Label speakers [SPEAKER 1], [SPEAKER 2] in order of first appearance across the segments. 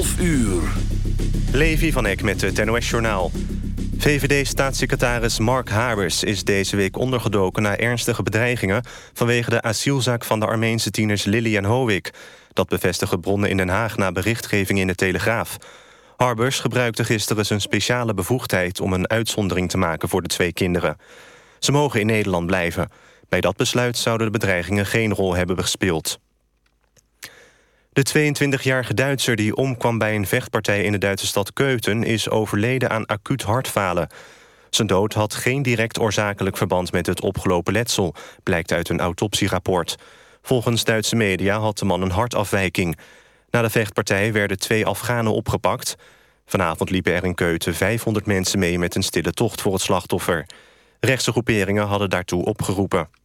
[SPEAKER 1] 11 uur.
[SPEAKER 2] Levi van Eck met het NOS-journaal. VVD-staatssecretaris Mark Habers is deze week ondergedoken... na ernstige bedreigingen vanwege de asielzaak van de Armeense tieners Lily en Howick. Dat bevestigen bronnen in Den Haag na berichtgeving in de Telegraaf. Harbers gebruikte gisteren zijn speciale bevoegdheid... om een uitzondering te maken voor de twee kinderen. Ze mogen in Nederland blijven. Bij dat besluit zouden de bedreigingen geen rol hebben gespeeld. De 22-jarige Duitser die omkwam bij een vechtpartij in de Duitse stad Keuten... is overleden aan acuut hartfalen. Zijn dood had geen direct oorzakelijk verband met het opgelopen letsel... blijkt uit een autopsierapport. Volgens Duitse media had de man een hartafwijking. Na de vechtpartij werden twee Afghanen opgepakt. Vanavond liepen er in Keuten 500 mensen mee... met een stille tocht voor het slachtoffer. Rechtse groeperingen hadden daartoe opgeroepen.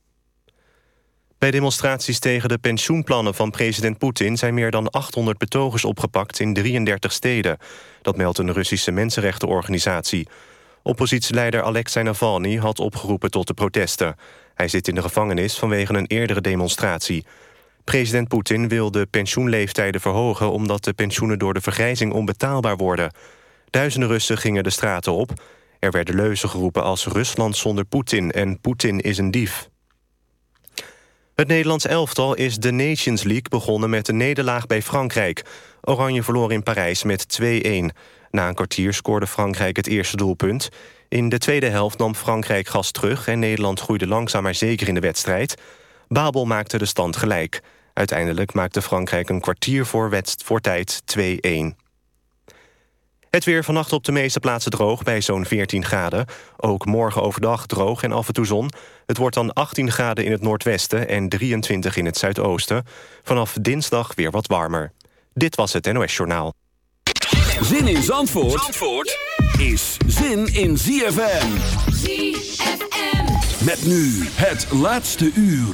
[SPEAKER 2] Bij demonstraties tegen de pensioenplannen van president Poetin... zijn meer dan 800 betogers opgepakt in 33 steden. Dat meldt een Russische mensenrechtenorganisatie. Oppositieleider Alexei Navalny had opgeroepen tot de protesten. Hij zit in de gevangenis vanwege een eerdere demonstratie. President Poetin wil de pensioenleeftijden verhogen... omdat de pensioenen door de vergrijzing onbetaalbaar worden. Duizenden Russen gingen de straten op. Er werden leuzen geroepen als Rusland zonder Poetin... en Poetin is een dief. Het Nederlands elftal is de Nations League begonnen met een nederlaag bij Frankrijk. Oranje verloor in Parijs met 2-1. Na een kwartier scoorde Frankrijk het eerste doelpunt. In de tweede helft nam Frankrijk gas terug... en Nederland groeide langzaam maar zeker in de wedstrijd. Babel maakte de stand gelijk. Uiteindelijk maakte Frankrijk een kwartier voor, voor tijd 2-1. Het weer vannacht op de meeste plaatsen droog bij zo'n 14 graden. Ook morgen overdag droog en af en toe zon. Het wordt dan 18 graden in het noordwesten en 23 in het zuidoosten. Vanaf dinsdag weer wat warmer. Dit was het NOS Journaal.
[SPEAKER 1] Zin in Zandvoort, Zandvoort is zin in ZFM.
[SPEAKER 3] ZFM.
[SPEAKER 1] Met nu het laatste uur.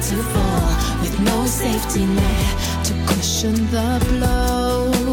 [SPEAKER 4] To fall with no safety net to cushion the blow.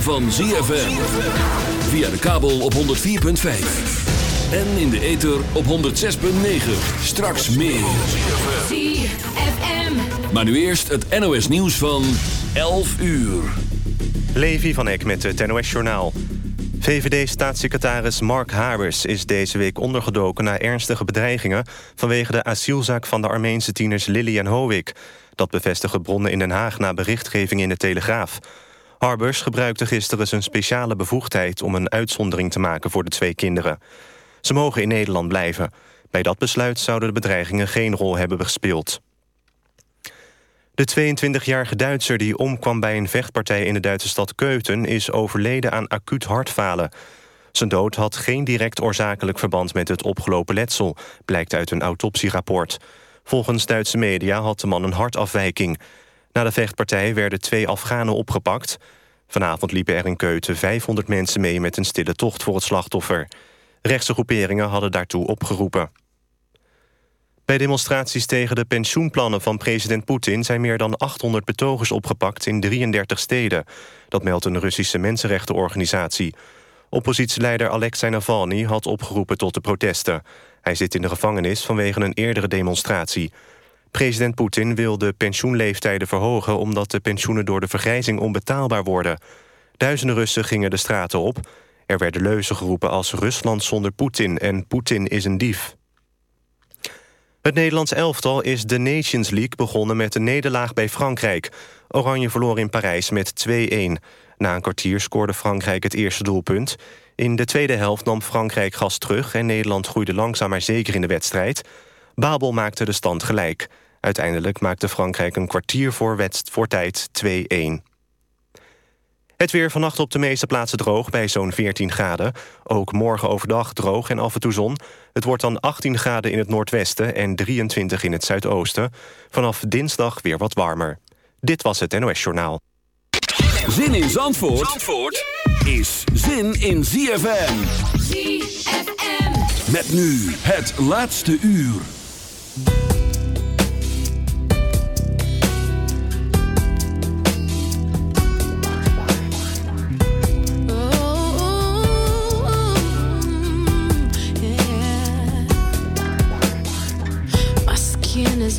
[SPEAKER 1] van ZFM. Via de kabel op 104.5. En in de ether op 106.9. Straks meer.
[SPEAKER 5] ZFM.
[SPEAKER 1] Maar nu eerst het NOS nieuws van 11 uur.
[SPEAKER 2] Levi van Eck met het NOS Journaal. VVD-staatssecretaris Mark Habers is deze week ondergedoken... na ernstige bedreigingen vanwege de asielzaak van de Armeense tieners Lily en Howick. Dat bevestigen bronnen in Den Haag na berichtgeving in de Telegraaf. Harbers gebruikte gisteren zijn speciale bevoegdheid... om een uitzondering te maken voor de twee kinderen. Ze mogen in Nederland blijven. Bij dat besluit zouden de bedreigingen geen rol hebben gespeeld. De 22-jarige Duitser die omkwam bij een vechtpartij in de Duitse stad Keuten... is overleden aan acuut hartfalen. Zijn dood had geen direct oorzakelijk verband met het opgelopen letsel... blijkt uit een autopsierapport. Volgens Duitse media had de man een hartafwijking. Na de vechtpartij werden twee Afghanen opgepakt. Vanavond liepen er in Keuten 500 mensen mee met een stille tocht voor het slachtoffer. Rechtse groeperingen hadden daartoe opgeroepen. Bij demonstraties tegen de pensioenplannen van president Poetin... zijn meer dan 800 betogers opgepakt in 33 steden. Dat meldt een Russische mensenrechtenorganisatie. Oppositieleider Alexei Navalny had opgeroepen tot de protesten. Hij zit in de gevangenis vanwege een eerdere demonstratie. President Poetin wil de pensioenleeftijden verhogen... omdat de pensioenen door de vergrijzing onbetaalbaar worden. Duizenden Russen gingen de straten op. Er werden leuzen geroepen als Rusland zonder Poetin... en Poetin is een dief. Het Nederlands elftal is de Nations League begonnen met een nederlaag bij Frankrijk. Oranje verloor in Parijs met 2-1. Na een kwartier scoorde Frankrijk het eerste doelpunt. In de tweede helft nam Frankrijk gas terug... en Nederland groeide langzaam maar zeker in de wedstrijd. Babel maakte de stand gelijk. Uiteindelijk maakte Frankrijk een kwartier voor, voor tijd 2-1. Het weer vannacht op de meeste plaatsen droog bij zo'n 14 graden. Ook morgen overdag droog en af en toe zon. Het wordt dan 18 graden in het noordwesten en 23 in het zuidoosten. Vanaf dinsdag weer wat warmer. Dit was het NOS Journaal.
[SPEAKER 1] Zin in Zandvoort, Zandvoort is zin in ZFM.
[SPEAKER 4] ZFM.
[SPEAKER 1] Met nu het laatste uur.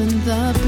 [SPEAKER 4] in the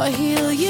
[SPEAKER 4] or heal you.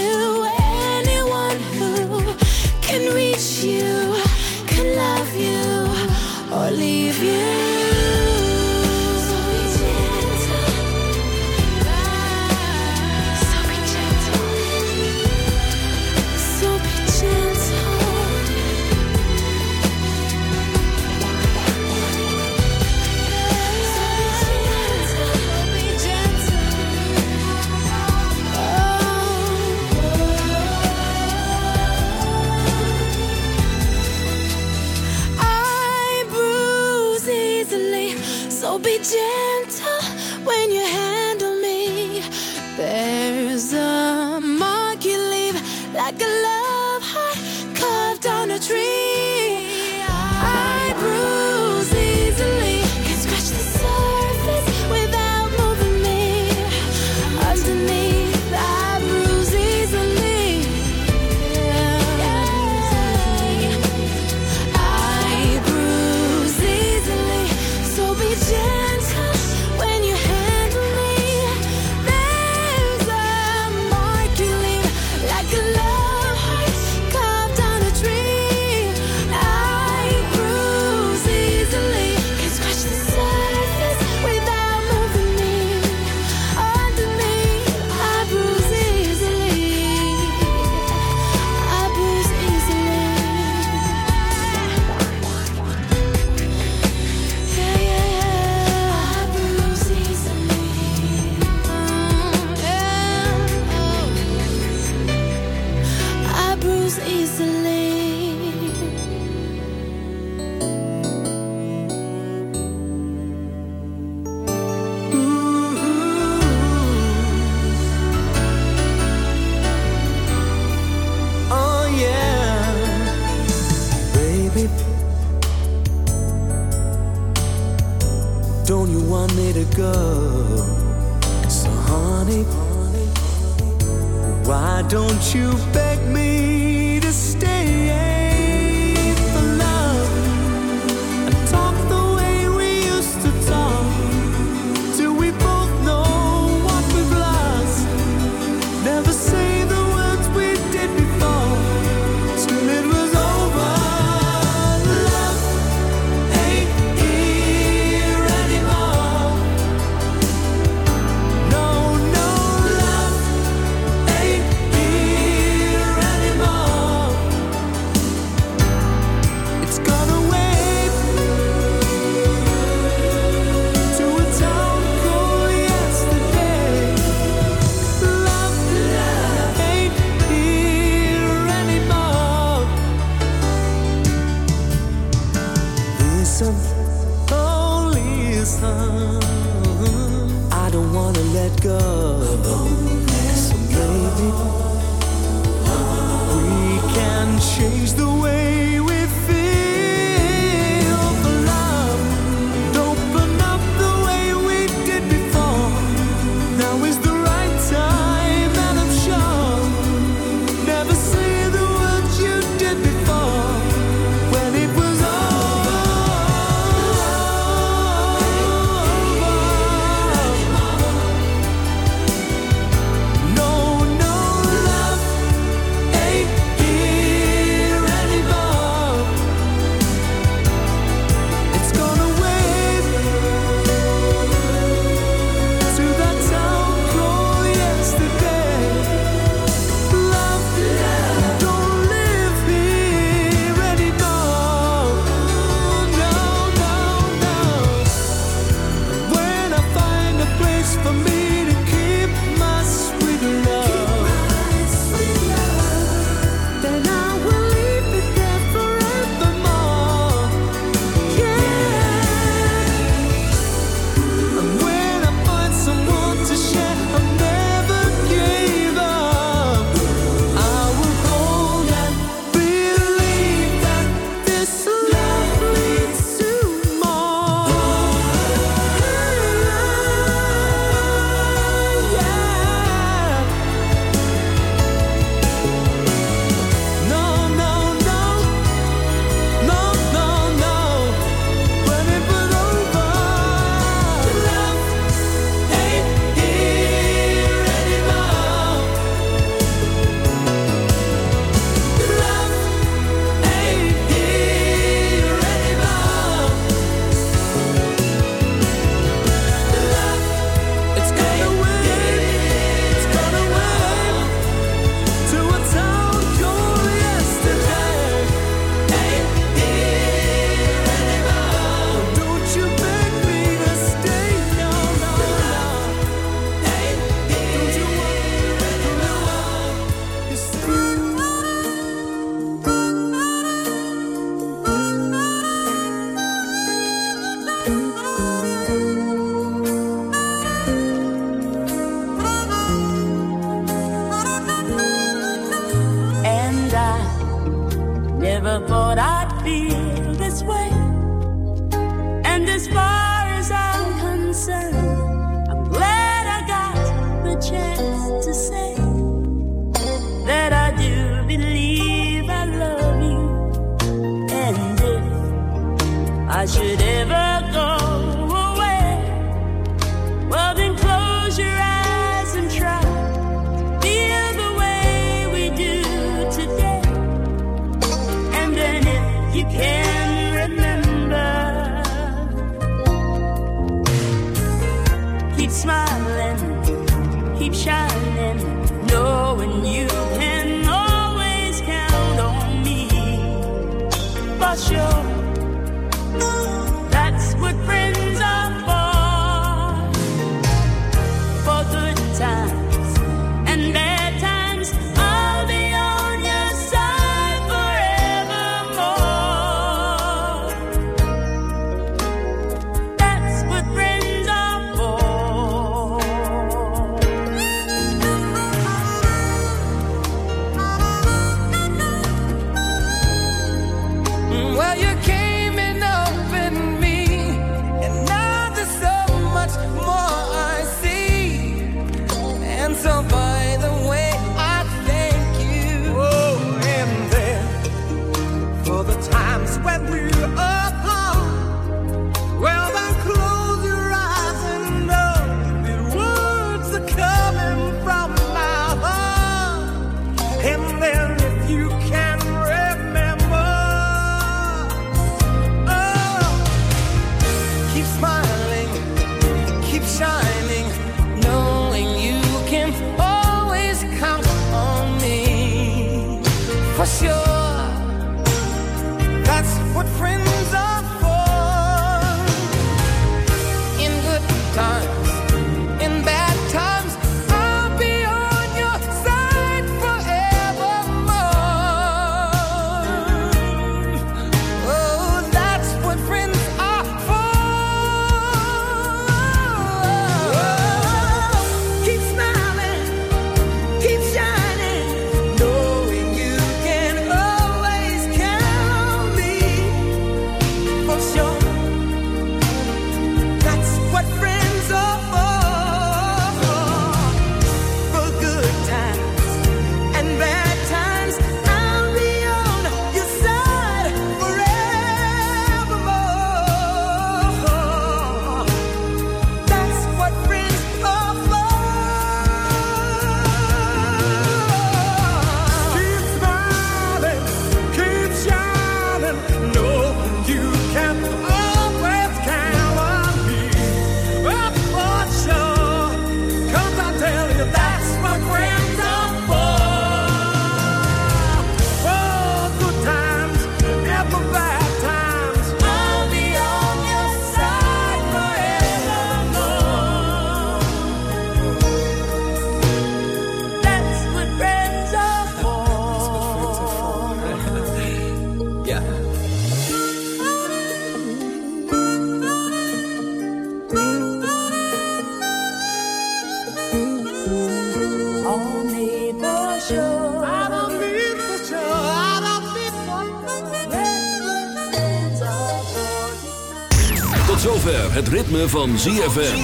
[SPEAKER 1] Het ritme van ZFM.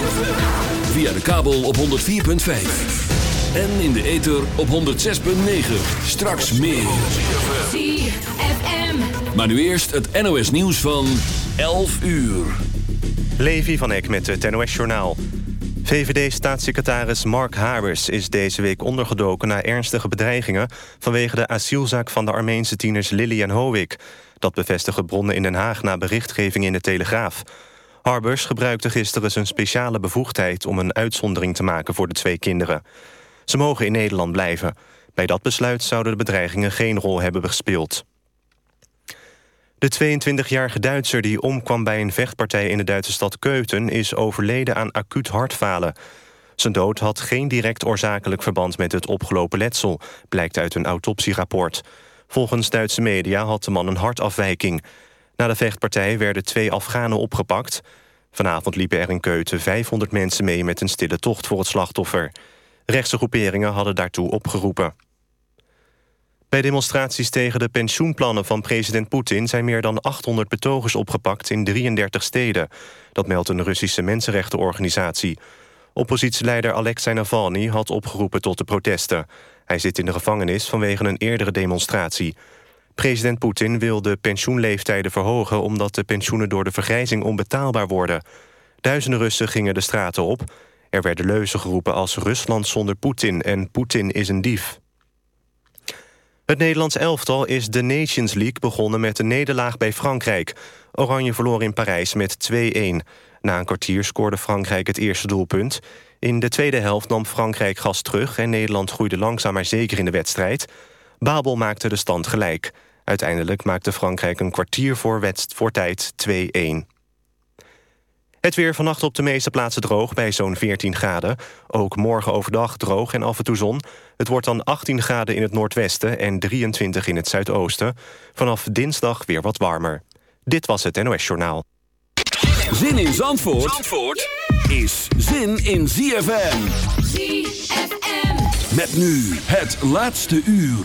[SPEAKER 1] Via de kabel op 104.5. En in de ether op 106.9. Straks meer.
[SPEAKER 5] ZFM.
[SPEAKER 1] Maar nu eerst het NOS nieuws van 11 uur.
[SPEAKER 2] Levi van Eck met het NOS-journaal. VVD-staatssecretaris Mark Habers is deze week ondergedoken... na ernstige bedreigingen vanwege de asielzaak van de Armeense tieners Lily en Howick. Dat bevestigen bronnen in Den Haag na berichtgeving in de Telegraaf. Harbers gebruikte gisteren zijn speciale bevoegdheid... om een uitzondering te maken voor de twee kinderen. Ze mogen in Nederland blijven. Bij dat besluit zouden de bedreigingen geen rol hebben gespeeld. De 22-jarige Duitser die omkwam bij een vechtpartij in de Duitse stad Keuten... is overleden aan acuut hartfalen. Zijn dood had geen direct oorzakelijk verband met het opgelopen letsel... blijkt uit een autopsierapport. Volgens Duitse media had de man een hartafwijking. Na de vechtpartij werden twee Afghanen opgepakt. Vanavond liepen er in Keuten 500 mensen mee... met een stille tocht voor het slachtoffer. Rechtse groeperingen hadden daartoe opgeroepen. Bij demonstraties tegen de pensioenplannen van president Poetin... zijn meer dan 800 betogers opgepakt in 33 steden. Dat meldt een Russische mensenrechtenorganisatie. Oppositieleider Alexei Navalny had opgeroepen tot de protesten. Hij zit in de gevangenis vanwege een eerdere demonstratie. President Poetin wil de pensioenleeftijden verhogen... omdat de pensioenen door de vergrijzing onbetaalbaar worden. Duizenden Russen gingen de straten op. Er werden leuzen geroepen als Rusland zonder Poetin... en Poetin is een dief. Het Nederlands elftal is de Nations League begonnen met een nederlaag bij Frankrijk. Oranje verloor in Parijs met 2-1. Na een kwartier scoorde Frankrijk het eerste doelpunt. In de tweede helft nam Frankrijk gas terug... en Nederland groeide langzaam maar zeker in de wedstrijd. Babel maakte de stand gelijk. Uiteindelijk maakte Frankrijk een kwartier voor, wedst- voor tijd 2-1. Het weer vannacht op de meeste plaatsen droog bij zo'n 14 graden. Ook morgen overdag droog en af en toe zon. Het wordt dan 18 graden in het noordwesten en 23 in het zuidoosten. Vanaf dinsdag weer wat warmer. Dit was het NOS Journaal.
[SPEAKER 1] Zin in Zandvoort, Zandvoort is zin in ZFM.
[SPEAKER 5] ZFM.
[SPEAKER 1] Met nu het laatste uur.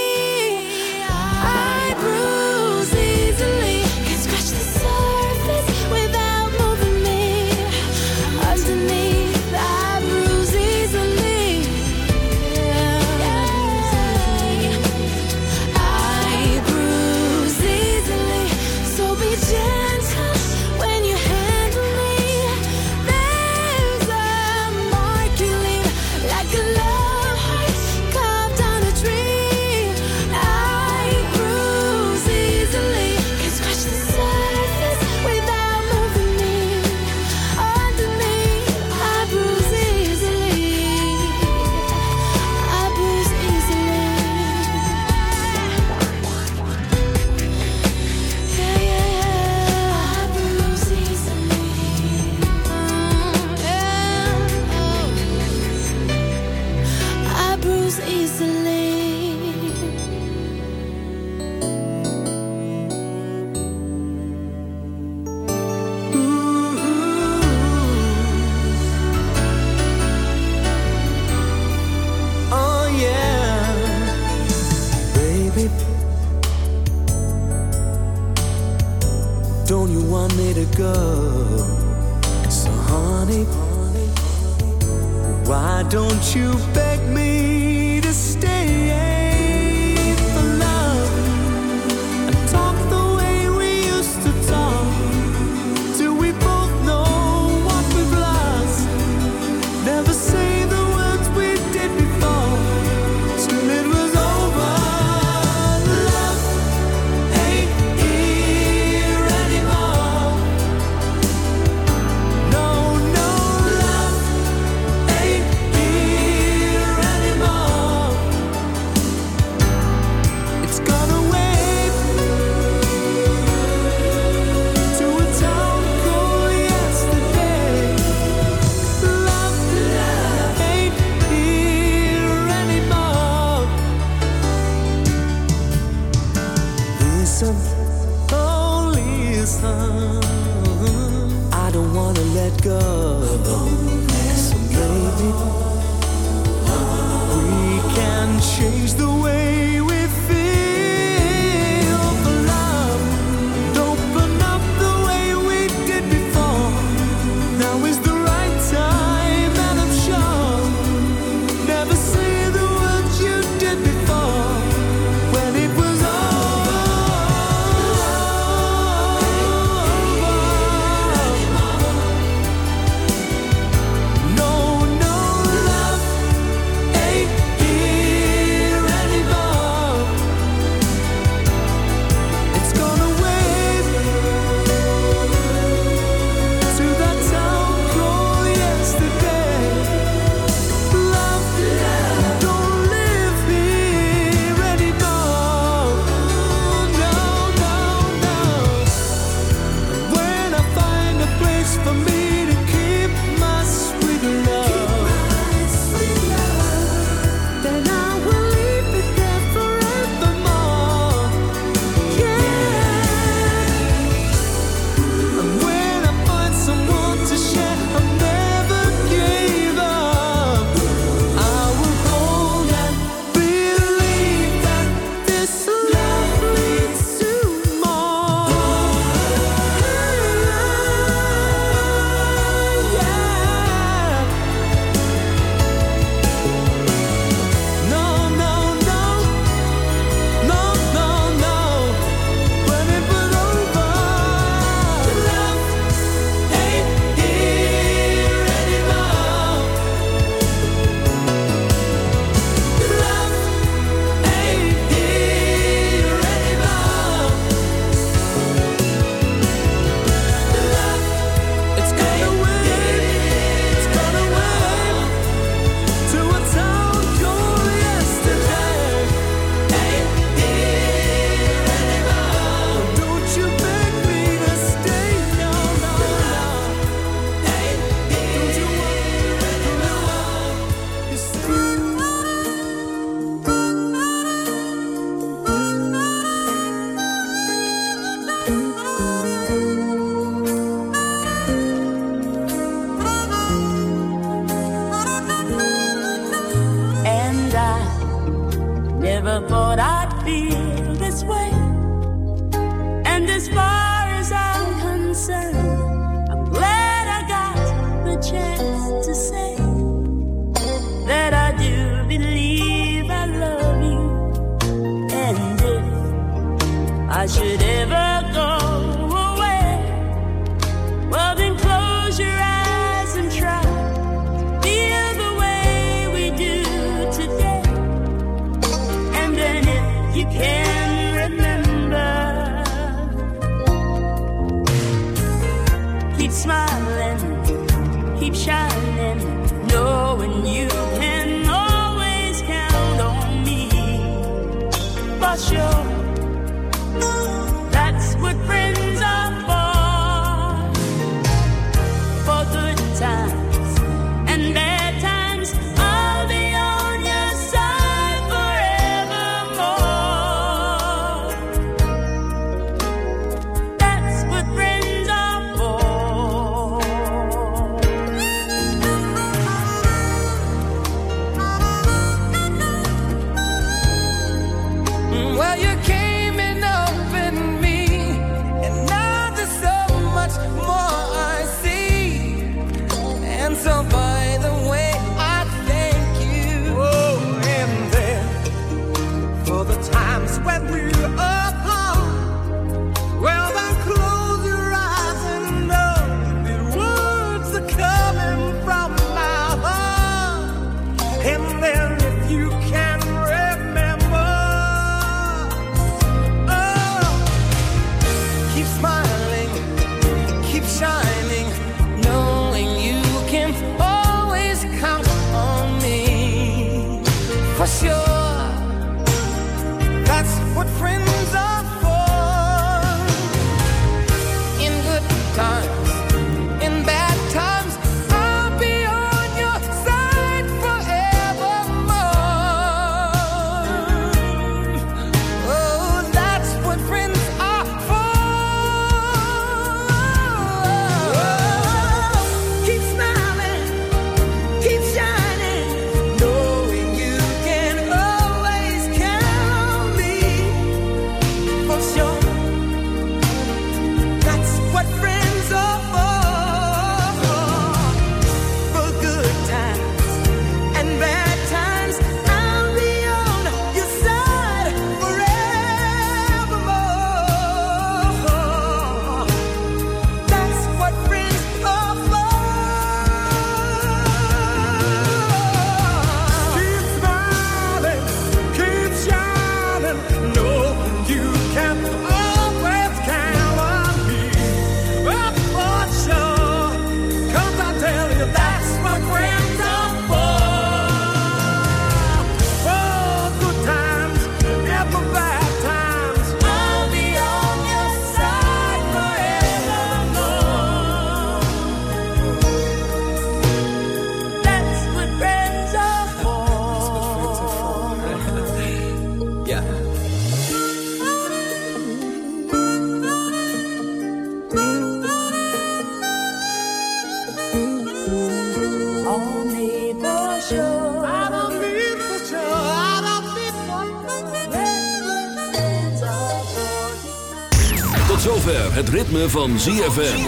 [SPEAKER 1] Ritme van ZFM.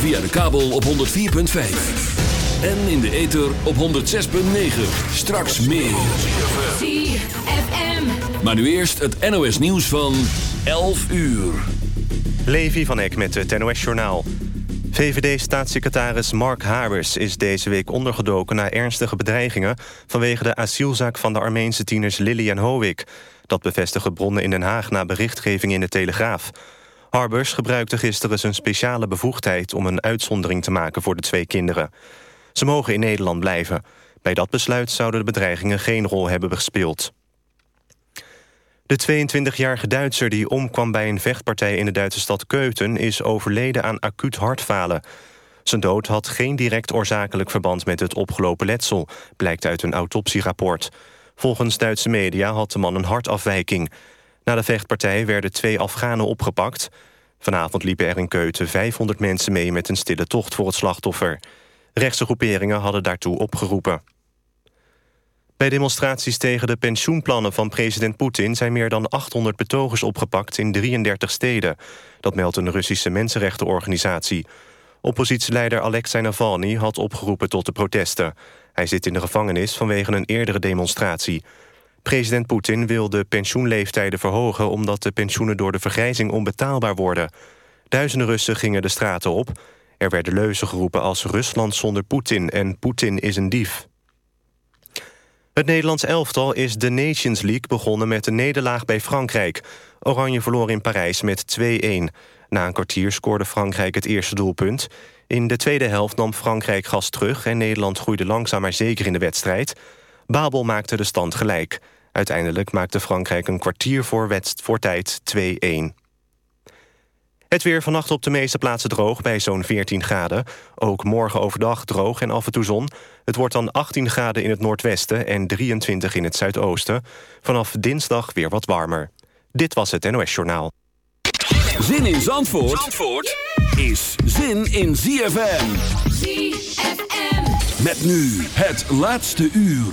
[SPEAKER 1] Via de kabel op 104.5. En in de ether op 106.9. Straks meer.
[SPEAKER 5] ZFM.
[SPEAKER 1] Maar nu eerst het NOS nieuws van 11 uur.
[SPEAKER 2] Levi van Eck met het NOS-journaal. VVD-staatssecretaris Mark Habers is deze week ondergedoken... na ernstige bedreigingen vanwege de asielzaak van de Armeense tieners Lily en Howick. Dat bevestigen bronnen in Den Haag na berichtgeving in de Telegraaf. Harbers gebruikte gisteren zijn speciale bevoegdheid... om een uitzondering te maken voor de twee kinderen. Ze mogen in Nederland blijven. Bij dat besluit zouden de bedreigingen geen rol hebben gespeeld. De 22-jarige Duitser die omkwam bij een vechtpartij in de Duitse stad Keuten... is overleden aan acuut hartfalen. Zijn dood had geen direct oorzakelijk verband met het opgelopen letsel... blijkt uit een autopsierapport. Volgens Duitse media had de man een hartafwijking. Na de vechtpartij werden twee Afghanen opgepakt. Vanavond liepen er in Keuten 500 mensen mee... met een stille tocht voor het slachtoffer. Rechtse groeperingen hadden daartoe opgeroepen. Bij demonstraties tegen de pensioenplannen van president Poetin... zijn meer dan 800 betogers opgepakt in 33 steden. Dat meldt een Russische mensenrechtenorganisatie. Oppositieleider Alexei Navalny had opgeroepen tot de protesten. Hij zit in de gevangenis vanwege een eerdere demonstratie. President Poetin wil de pensioenleeftijden verhogen... omdat de pensioenen door de vergrijzing onbetaalbaar worden. Duizenden Russen gingen de straten op. Er werden leuzen geroepen als Rusland zonder Poetin... en Poetin is een dief. Het Nederlands elftal is de Nations League begonnen met een nederlaag bij Frankrijk. Oranje verloor in Parijs met 2-1. Na een kwartier scoorde Frankrijk het eerste doelpunt. In de tweede helft nam Frankrijk gas terug... en Nederland groeide langzaam maar zeker in de wedstrijd. Babel maakte de stand gelijk. Uiteindelijk maakte Frankrijk een kwartier voor, voor tijd 2-1. Het weer vannacht op de meeste plaatsen droog bij zo'n 14 graden. Ook morgen overdag droog en af en toe zon. Het wordt dan 18 graden in het noordwesten en 23 in het zuidoosten. Vanaf dinsdag weer wat warmer. Dit was het NOS Journaal.
[SPEAKER 1] Zin in Zandvoort, Zandvoort is zin in ZFM.
[SPEAKER 5] ZFM.
[SPEAKER 1] Met nu het laatste uur.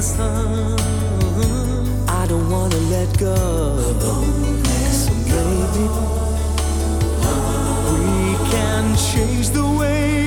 [SPEAKER 4] I
[SPEAKER 3] don't wanna let go. So maybe we can change the way.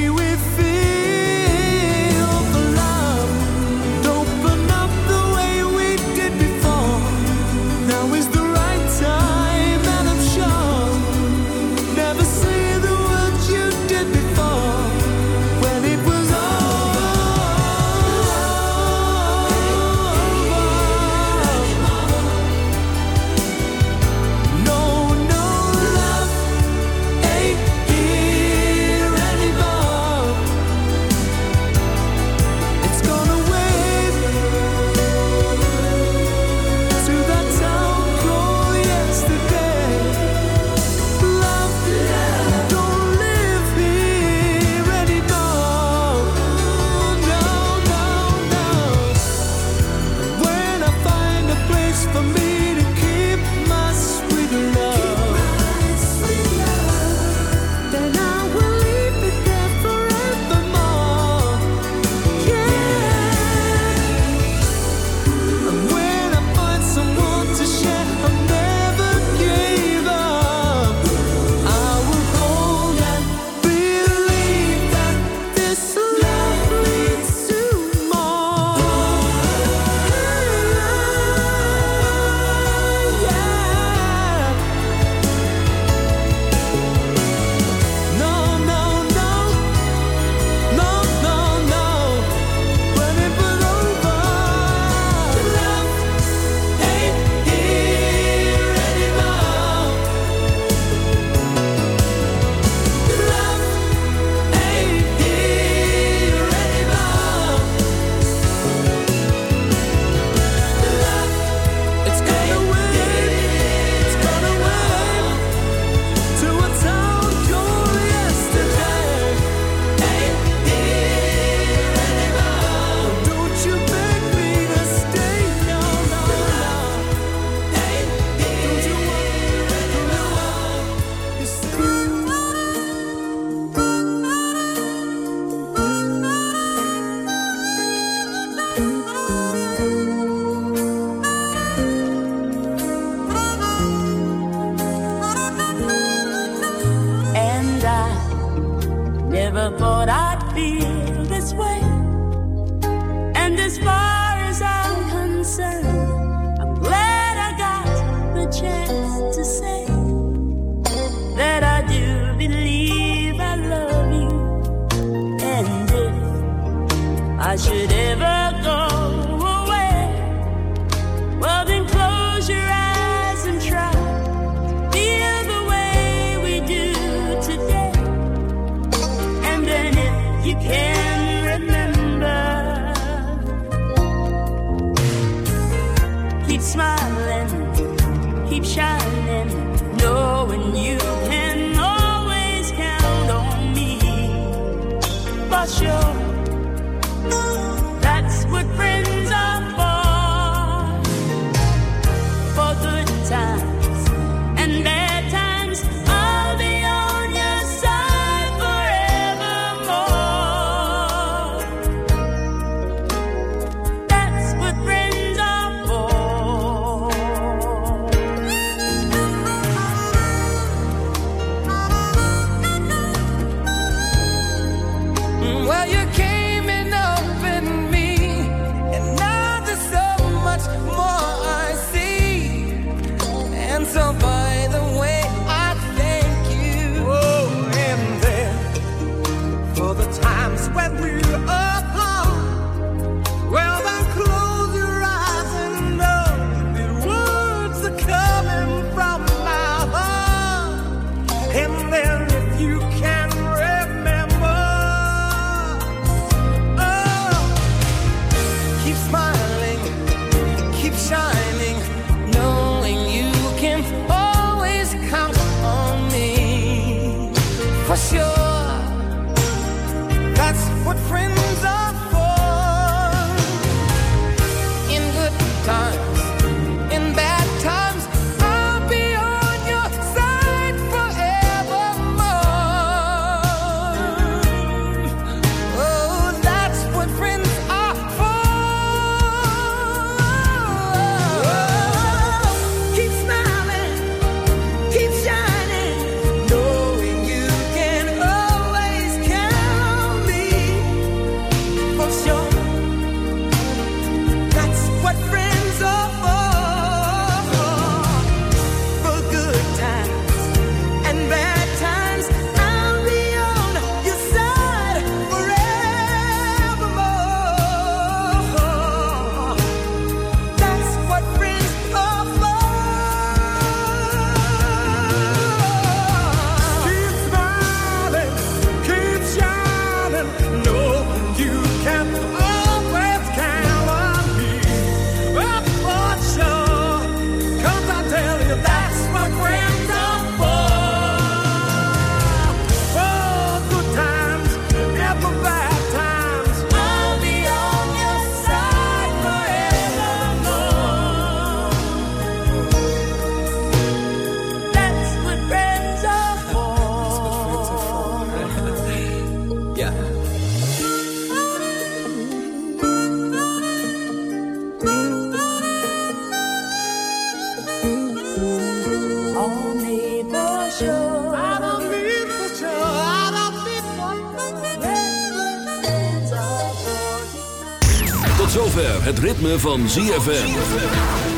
[SPEAKER 1] van ZFM.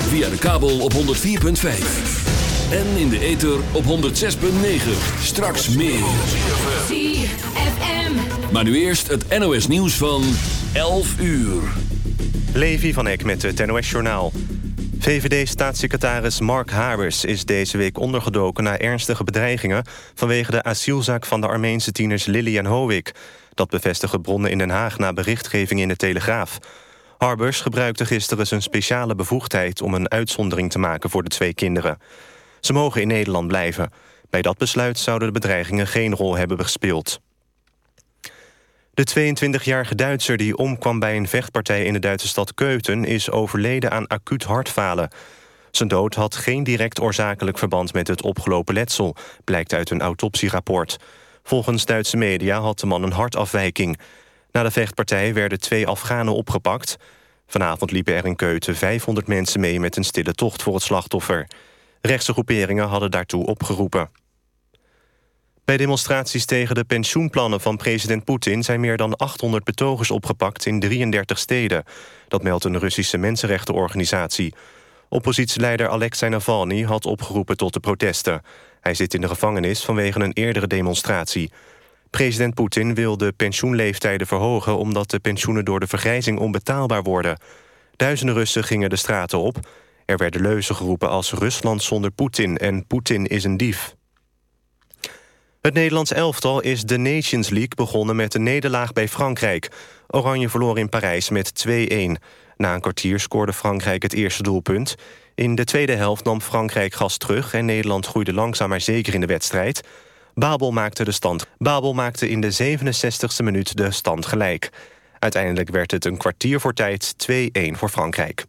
[SPEAKER 1] Via de kabel op 104.5. En in de ether op 106.9. Straks meer. ZFM. Maar nu eerst het NOS nieuws van 11 uur.
[SPEAKER 2] Levi van Eck met het NOS Journaal. VVD-staatssecretaris Mark Habers is deze week ondergedoken... na ernstige bedreigingen vanwege de asielzaak van de Armeense tieners Lily en Howick. Dat bevestigen bronnen in Den Haag na berichtgeving in de Telegraaf. Harbers gebruikte gisteren zijn speciale bevoegdheid... om een uitzondering te maken voor de twee kinderen. Ze mogen in Nederland blijven. Bij dat besluit zouden de bedreigingen geen rol hebben gespeeld. De 22-jarige Duitser die omkwam bij een vechtpartij in de Duitse stad Keuten... is overleden aan acuut hartfalen. Zijn dood had geen direct oorzakelijk verband met het opgelopen letsel... blijkt uit een autopsierapport. Volgens Duitse media had de man een hartafwijking... Na de vechtpartij werden twee Afghanen opgepakt. Vanavond liepen er in Keuten 500 mensen mee met een stille tocht voor het slachtoffer. Rechtse groeperingen hadden daartoe opgeroepen. Bij demonstraties tegen de pensioenplannen van president Poetin... zijn meer dan 800 betogers opgepakt in 33 steden. Dat meldt een Russische mensenrechtenorganisatie. Oppositieleider Alexei Navalny had opgeroepen tot de protesten. Hij zit in de gevangenis vanwege een eerdere demonstratie. President Poetin wil de pensioenleeftijden verhogen... omdat de pensioenen door de vergrijzing onbetaalbaar worden. Duizenden Russen gingen de straten op. Er werden leuzen geroepen als Rusland zonder Poetin... en Poetin is een dief. Het Nederlands elftal is de Nations League begonnen met een nederlaag bij Frankrijk. Oranje verloor in Parijs met 2-1. Na een kwartier scoorde Frankrijk het eerste doelpunt. In de tweede helft nam Frankrijk gas terug... en Nederland groeide langzaam maar zeker in de wedstrijd. Babel maakte, de stand. Babel maakte in de 67e minuut de stand gelijk. Uiteindelijk werd het een kwartier voor tijd 2-1 voor Frankrijk.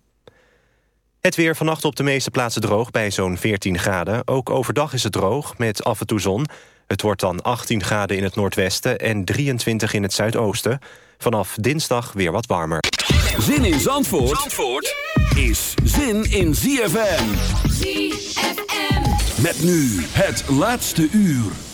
[SPEAKER 2] Het weer vannacht op de meeste plaatsen droog bij zo'n 14 graden. Ook overdag is het droog, met af en toe zon. Het wordt dan 18 graden in het noordwesten en 23 in het zuidoosten. Vanaf dinsdag weer wat warmer.
[SPEAKER 1] Zin in Zandvoort, Zandvoort is zin in ZFM.
[SPEAKER 5] ZFM.
[SPEAKER 1] Met nu het laatste uur.